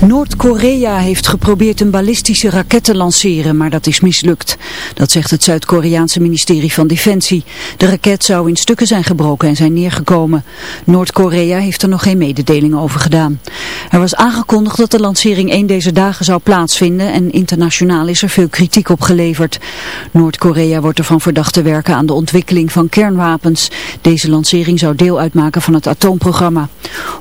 Noord-Korea heeft geprobeerd een ballistische raket te lanceren, maar dat is mislukt. Dat zegt het Zuid-Koreaanse ministerie van Defensie. De raket zou in stukken zijn gebroken en zijn neergekomen. Noord-Korea heeft er nog geen mededeling over gedaan. Er was aangekondigd dat de lancering één deze dagen zou plaatsvinden en internationaal is er veel kritiek op geleverd. Noord-Korea wordt ervan verdacht te werken aan de ontwikkeling van kernwapens. Deze lancering zou deel uitmaken van het atoomprogramma.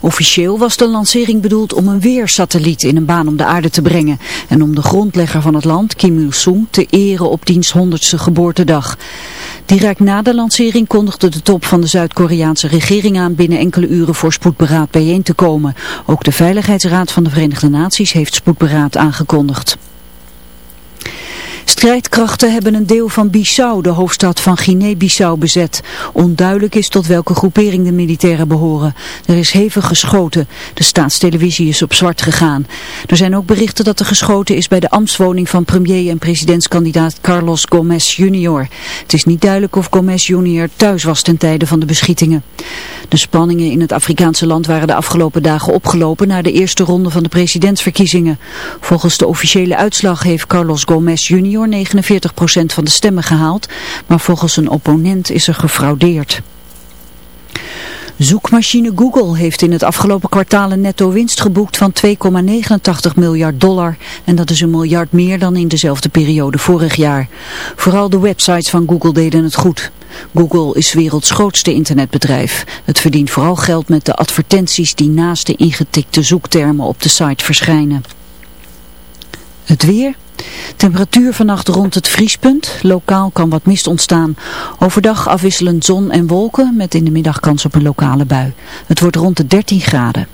Officieel was de lancering bedoeld om een weersatelliet in een baan om de aarde te brengen en om de grondlegger van het land, Kim Il-sung, te eren op diens honderdste geboortedag. Direct na de lancering kondigde de top van de Zuid-Koreaanse regering aan binnen enkele uren voor spoedberaad bijeen te komen. Ook de Veiligheidsraad van de Verenigde Naties heeft spoedberaad aangekondigd. Strijdkrachten hebben een deel van Bissau, de hoofdstad van Guinea-Bissau, bezet. Onduidelijk is tot welke groepering de militairen behoren. Er is hevig geschoten. De staatstelevisie is op zwart gegaan. Er zijn ook berichten dat er geschoten is bij de ambtswoning van premier en presidentskandidaat Carlos Gomez Jr. Het is niet duidelijk of Gomez Jr. thuis was ten tijde van de beschietingen. De spanningen in het Afrikaanse land waren de afgelopen dagen opgelopen na de eerste ronde van de presidentsverkiezingen. Volgens de officiële uitslag heeft Carlos Gomez Jr. 49% van de stemmen gehaald, maar volgens een opponent is er gefraudeerd. Zoekmachine Google heeft in het afgelopen kwartaal een netto winst geboekt van 2,89 miljard dollar. En dat is een miljard meer dan in dezelfde periode vorig jaar. Vooral de websites van Google deden het goed. Google is werelds grootste internetbedrijf. Het verdient vooral geld met de advertenties die naast de ingetikte zoektermen op de site verschijnen. Het weer... Temperatuur vannacht rond het vriespunt. Lokaal kan wat mist ontstaan. Overdag afwisselend zon en wolken met in de middag kans op een lokale bui. Het wordt rond de 13 graden.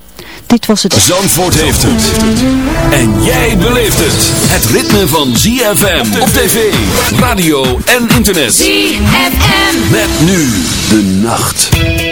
Dit was het... Zandvoort heeft het. En jij beleeft het. Het ritme van ZFM op tv, radio en internet. ZFM. Met nu de nacht.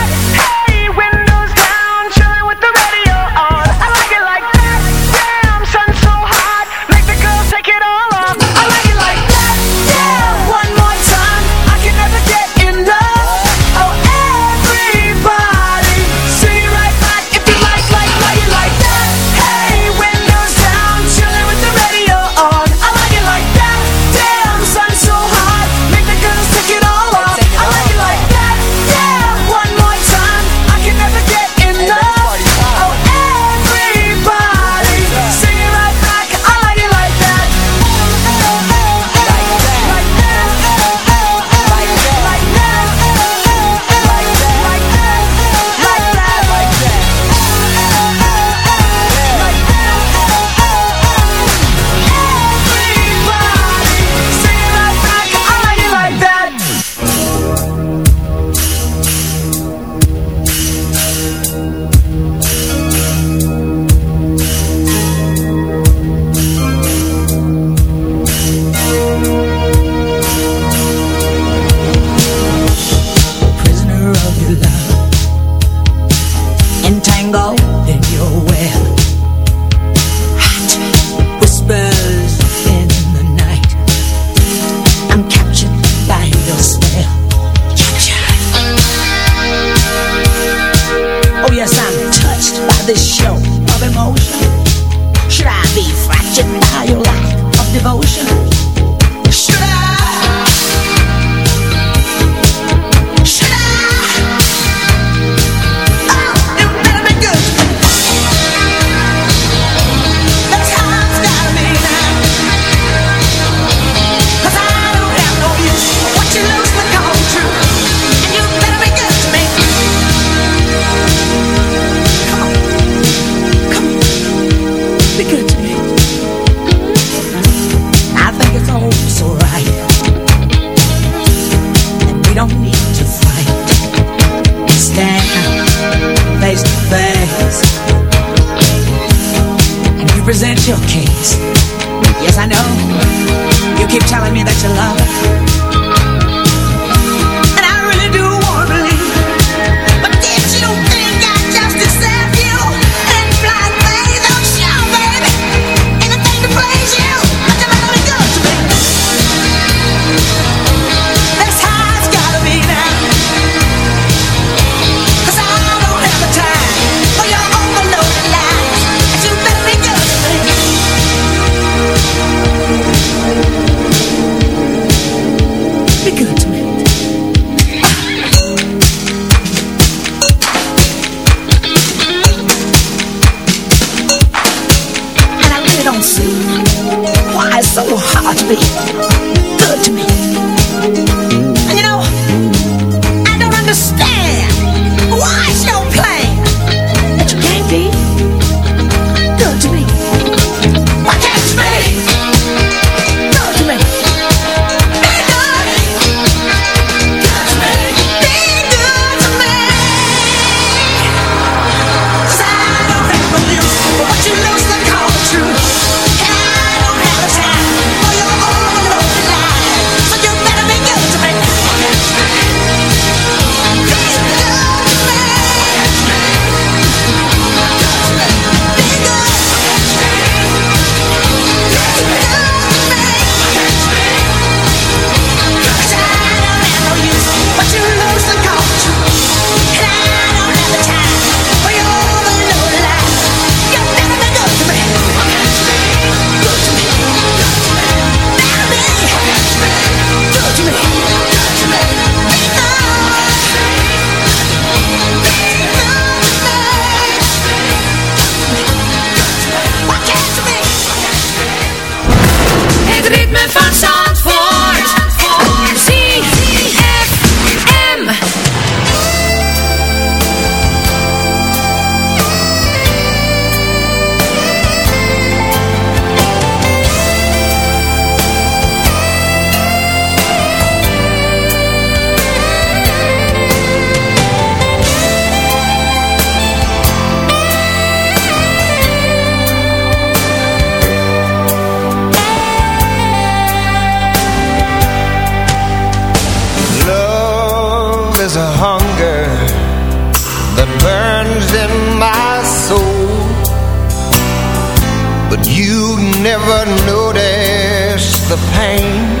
Never notice the pain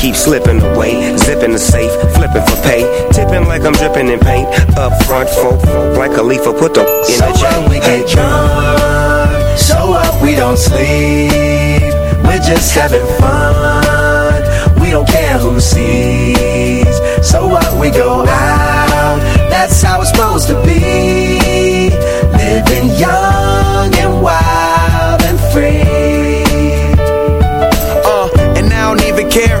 keep slipping away, zipping the safe, flipping for pay, tipping like I'm dripping in paint. Up front, folk, like a leaf, put the so in the chain. we get drunk, so up, we don't sleep. We're just having fun, we don't care who sees. So what we go out, that's how it's supposed to be. Living young and wild and free. Uh, and I don't even care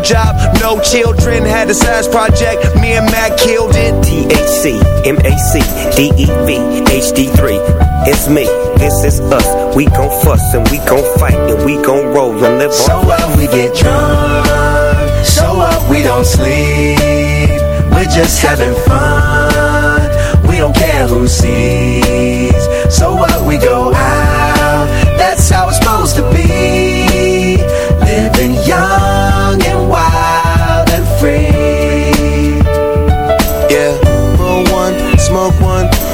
no job, no children. Had a size project, me and Mac killed it. THC, MAC, DEV, HD3. It's me, this is us. We gon' fuss and we gon' fight and we gon' roll and live So on. what we get drunk, so what we don't sleep. We're just having fun, we don't care who sees. So what we go out, that's how it's supposed to be.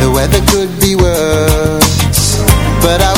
The weather could be worse, but I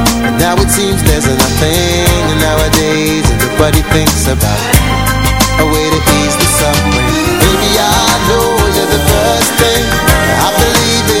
And now it seems there's nothing. And nowadays, everybody thinks about a way to ease the suffering. Baby, I know you're the first thing I believe in